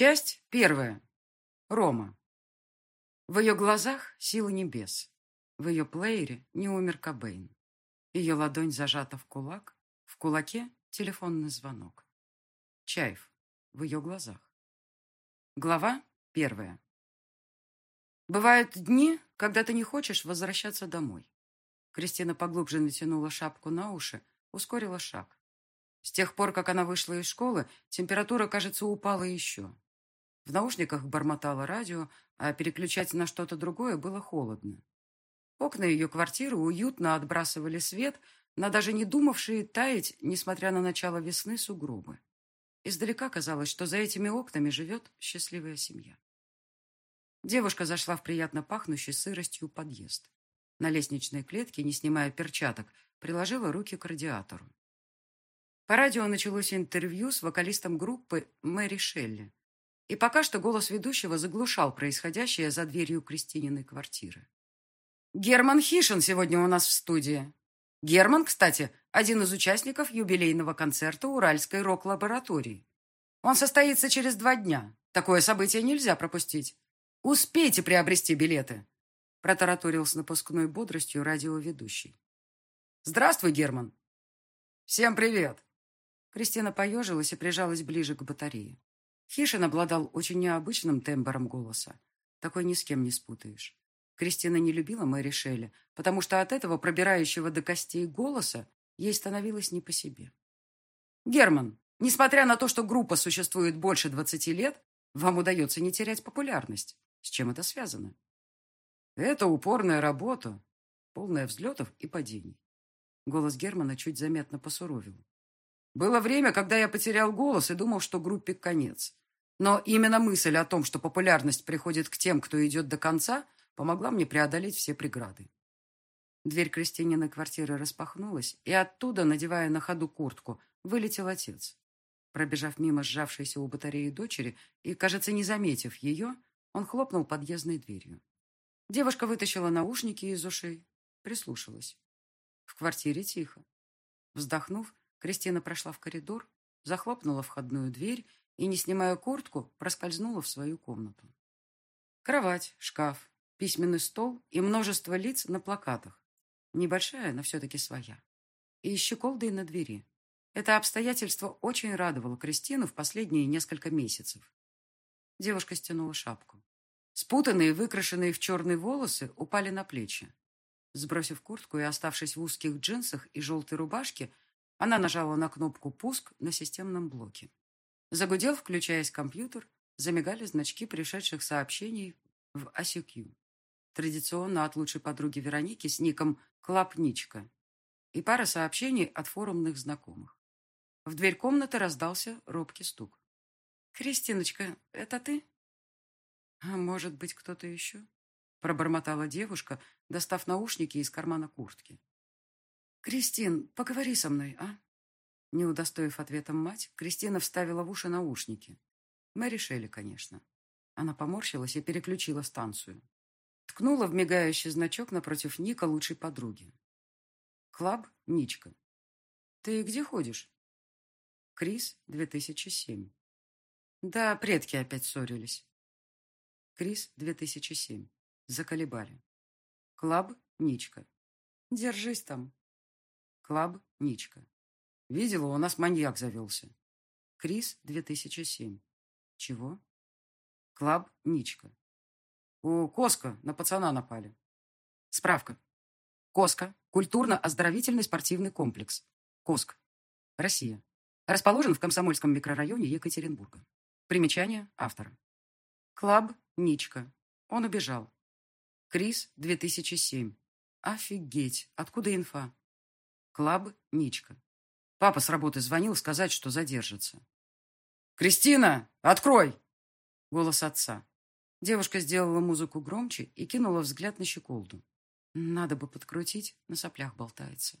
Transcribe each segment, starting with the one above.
Часть первая. Рома. В ее глазах сила небес. В ее плеере не умер Кобейн. Ее ладонь зажата в кулак, в кулаке телефонный звонок. Чаев. В ее глазах. Глава первая. Бывают дни, когда ты не хочешь возвращаться домой. Кристина поглубже натянула шапку на уши, ускорила шаг. С тех пор, как она вышла из школы, температура, кажется, упала еще. В наушниках бормотало радио, а переключать на что-то другое было холодно. Окна ее квартиры уютно отбрасывали свет на даже не думавшие таять, несмотря на начало весны, сугробы. Издалека казалось, что за этими окнами живет счастливая семья. Девушка зашла в приятно пахнущий сыростью подъезд. На лестничной клетке, не снимая перчаток, приложила руки к радиатору. По радио началось интервью с вокалистом группы Мэри Шелли. И пока что голос ведущего заглушал происходящее за дверью Кристининой квартиры. Герман Хишин сегодня у нас в студии. Герман, кстати, один из участников юбилейного концерта Уральской рок-лаборатории. Он состоится через два дня. Такое событие нельзя пропустить. Успейте приобрести билеты, протараторил с напускной бодростью радиоведущий. Здравствуй, Герман. Всем привет. Кристина поежилась и прижалась ближе к батарее. Хишин обладал очень необычным тембром голоса. Такой ни с кем не спутаешь. Кристина не любила Мэри Шелли, потому что от этого пробирающего до костей голоса ей становилось не по себе. «Герман, несмотря на то, что группа существует больше двадцати лет, вам удается не терять популярность. С чем это связано?» «Это упорная работа, полная взлетов и падений». Голос Германа чуть заметно посуровил. Было время, когда я потерял голос и думал, что группе конец. Но именно мысль о том, что популярность приходит к тем, кто идет до конца, помогла мне преодолеть все преграды. Дверь Кристининой квартиры распахнулась, и оттуда, надевая на ходу куртку, вылетел отец. Пробежав мимо сжавшейся у батареи дочери и, кажется, не заметив ее, он хлопнул подъездной дверью. Девушка вытащила наушники из ушей, прислушалась. В квартире тихо. Вздохнув, Кристина прошла в коридор, захлопнула входную дверь и, не снимая куртку, проскользнула в свою комнату. Кровать, шкаф, письменный стол и множество лиц на плакатах. Небольшая, но все-таки своя. И щеколды на двери. Это обстоятельство очень радовало Кристину в последние несколько месяцев. Девушка стянула шапку. Спутанные, выкрашенные в черные волосы упали на плечи. Сбросив куртку и оставшись в узких джинсах и желтой рубашке, она нажала на кнопку «Пуск» на системном блоке. Загудел, включаясь компьютер, замигали значки пришедших сообщений в ICQ. Традиционно от лучшей подруги Вероники с ником «Клапничка» и пара сообщений от форумных знакомых. В дверь комнаты раздался робкий стук. «Кристиночка, это ты?» «А может быть, кто-то еще?» пробормотала девушка, достав наушники из кармана куртки. «Кристин, поговори со мной, а?» Не удостоив ответом мать, Кристина вставила в уши наушники. Мэри Шелли, конечно. Она поморщилась и переключила станцию. Ткнула в мигающий значок напротив Ника лучшей подруги. Club ничка. «Ты где ходишь?» Крис, 2007. Да, предки опять ссорились. Крис, 2007. Заколебали. Club ничка. Держись там. Club ничка. Видела, у нас маньяк завелся. Крис, 2007. Чего? Club ничка. У Коска на пацана напали. Справка. Коска. Культурно-оздоровительный спортивный комплекс. Коск. Россия. Расположен в Комсомольском микрорайоне Екатеринбурга. Примечание автора. Club ничка. Он убежал. Крис, 2007. Офигеть. Откуда инфа? Club ничка. Папа с работы звонил сказать, что задержится. «Кристина, открой!» Голос отца. Девушка сделала музыку громче и кинула взгляд на щеколду. Надо бы подкрутить, на соплях болтается.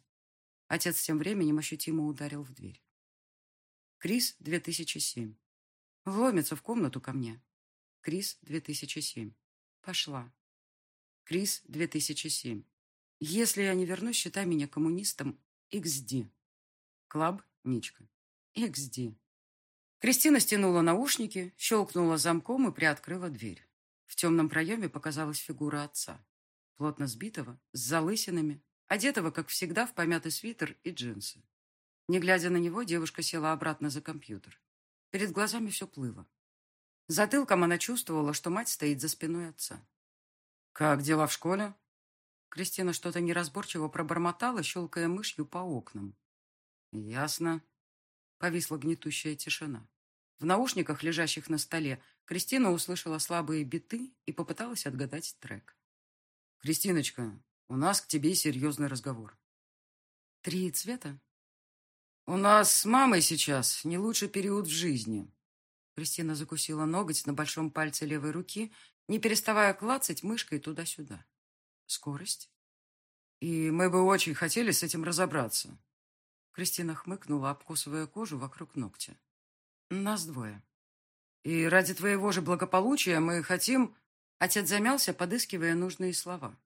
Отец тем временем ощутимо ударил в дверь. Крис, 2007. Ломится в комнату ко мне. Крис, 2007. Пошла. Крис, 2007. Если я не вернусь, считай меня коммунистом XD. Club ничка. XD. Кристина стянула наушники, щелкнула замком и приоткрыла дверь. В темном проеме показалась фигура отца, плотно сбитого, с залысинами, одетого, как всегда, в помятый свитер и джинсы. Не глядя на него, девушка села обратно за компьютер. Перед глазами все плыло. Затылком она чувствовала, что мать стоит за спиной отца. «Как дела в школе?» Кристина что-то неразборчиво пробормотала, щелкая мышью по окнам. «Ясно». Повисла гнетущая тишина. В наушниках, лежащих на столе, Кристина услышала слабые биты и попыталась отгадать трек. «Кристиночка, у нас к тебе серьезный разговор». «Три цвета?» «У нас с мамой сейчас не лучший период в жизни». Кристина закусила ноготь на большом пальце левой руки, не переставая клацать мышкой туда-сюда. «Скорость?» «И мы бы очень хотели с этим разобраться». Кристина хмыкнула, обкусывая кожу вокруг ногтя. Нас двое. И ради твоего же благополучия мы хотим...» Отец замялся, подыскивая нужные слова.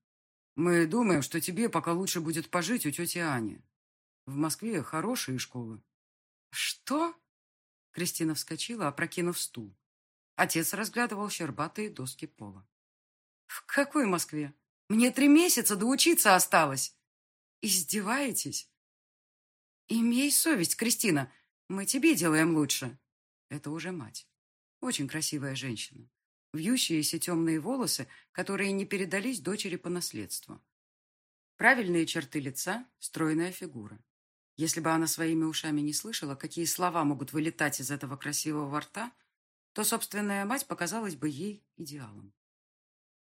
«Мы думаем, что тебе пока лучше будет пожить у тети Ани. В Москве хорошие школы». «Что?» Кристина вскочила, опрокинув стул. Отец разглядывал щербатые доски пола. «В какой Москве? Мне три месяца доучиться осталось!» «Издеваетесь?» «Имей совесть, Кристина, мы тебе делаем лучше!» Это уже мать. Очень красивая женщина. Вьющиеся темные волосы, которые не передались дочери по наследству. Правильные черты лица, стройная фигура. Если бы она своими ушами не слышала, какие слова могут вылетать из этого красивого рта, то собственная мать показалась бы ей идеалом.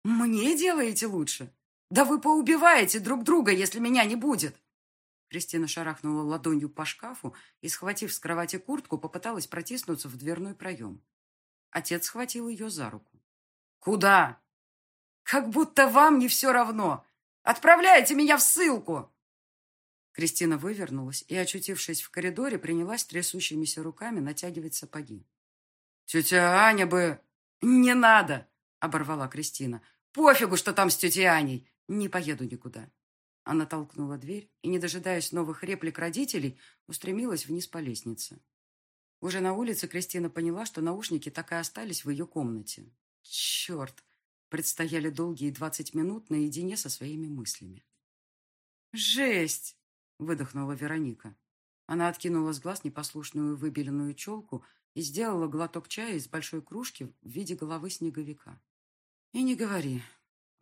«Мне делаете лучше? Да вы поубиваете друг друга, если меня не будет!» Кристина шарахнула ладонью по шкафу и, схватив с кровати куртку, попыталась протиснуться в дверной проем. Отец схватил ее за руку. «Куда?» «Как будто вам не все равно! Отправляйте меня в ссылку!» Кристина вывернулась и, очутившись в коридоре, принялась трясущимися руками натягивать сапоги. «Тетя Аня бы...» «Не надо!» — оборвала Кристина. «Пофигу, что там с тетей Аней! Не поеду никуда!» Она толкнула дверь и, не дожидаясь новых реплик родителей, устремилась вниз по лестнице. Уже на улице Кристина поняла, что наушники так и остались в ее комнате. Черт! Предстояли долгие двадцать минут наедине со своими мыслями. «Жесть!» — выдохнула Вероника. Она откинула с глаз непослушную выбеленную челку и сделала глоток чая из большой кружки в виде головы снеговика. «И не говори,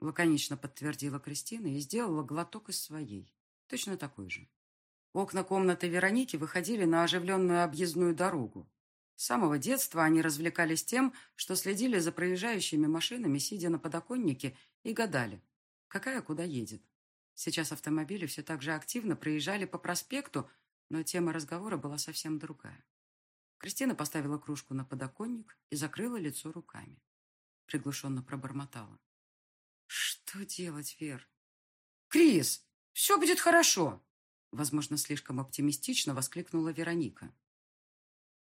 Лаконично подтвердила Кристина и сделала глоток из своей. Точно такой же. Окна комнаты Вероники выходили на оживленную объездную дорогу. С самого детства они развлекались тем, что следили за проезжающими машинами, сидя на подоконнике, и гадали, какая куда едет. Сейчас автомобили все так же активно проезжали по проспекту, но тема разговора была совсем другая. Кристина поставила кружку на подоконник и закрыла лицо руками. Приглушенно пробормотала. Что делать, Вер? Крис, все будет хорошо. Возможно, слишком оптимистично воскликнула Вероника.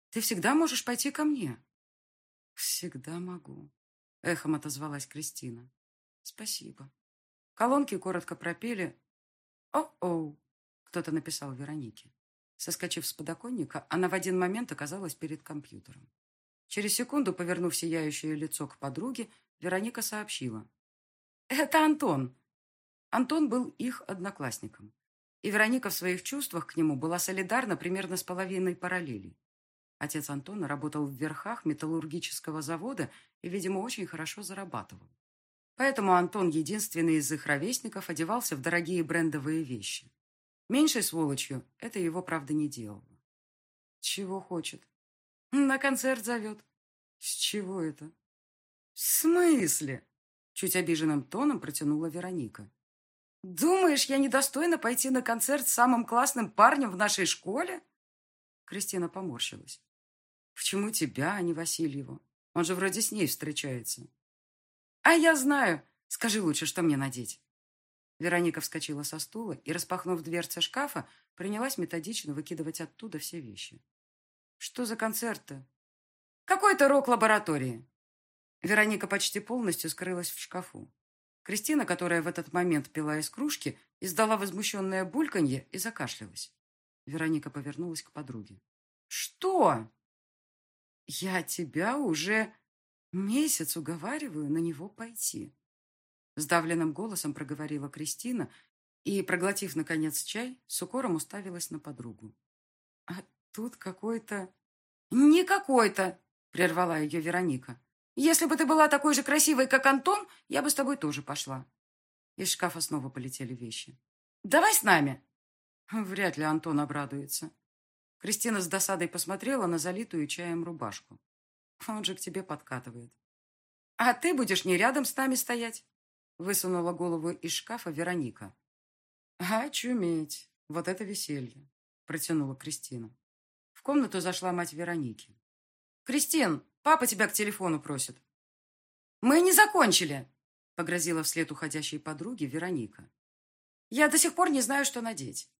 Ты всегда можешь пойти ко мне. Всегда могу. Эхом отозвалась Кристина. Спасибо. Колонки коротко пропели «О-оу», кто-то написал Веронике. Соскочив с подоконника, она в один момент оказалась перед компьютером. Через секунду, повернув сияющее лицо к подруге, Вероника сообщила. «Это Антон». Антон был их одноклассником. И Вероника в своих чувствах к нему была солидарна примерно с половиной параллелей. Отец Антона работал в верхах металлургического завода и, видимо, очень хорошо зарабатывал. Поэтому Антон, единственный из их ровесников, одевался в дорогие брендовые вещи. Меньшей сволочью это его, правда, не делало. Чего хочет? На концерт зовет. С чего это? В смысле? Чуть обиженным тоном протянула Вероника. «Думаешь, я недостойна пойти на концерт с самым классным парнем в нашей школе?» Кристина поморщилась. «Почему тебя, а не Васильеву? Он же вроде с ней встречается». «А я знаю. Скажи лучше, что мне надеть?» Вероника вскочила со стула и, распахнув дверцы шкафа, принялась методично выкидывать оттуда все вещи. «Что за концерт-то?» «Какой-то рок-лаборатории. Вероника почти полностью скрылась в шкафу. Кристина, которая в этот момент пила из кружки, издала возмущенное бульканье и закашлялась. Вероника повернулась к подруге. «Что?» Я тебя уже месяц уговариваю на него пойти. Сдавленным голосом проговорила Кристина и, проглотив, наконец, чай, с укором уставилась на подругу. А тут какой-то... Не какой-то, прервала ее Вероника. Если бы ты была такой же красивой, как Антон, я бы с тобой тоже пошла. Из шкафа снова полетели вещи. Давай с нами. Вряд ли Антон обрадуется. Кристина с досадой посмотрела на залитую чаем рубашку. Он же к тебе подкатывает. А ты будешь не рядом с нами стоять? Высунула голову из шкафа Вероника. «Очуметь! Вот это веселье!» Протянула Кристина. В комнату зашла мать Вероники. «Кристин, папа тебя к телефону просит». «Мы не закончили!» Погрозила вслед уходящей подруге Вероника. «Я до сих пор не знаю, что надеть.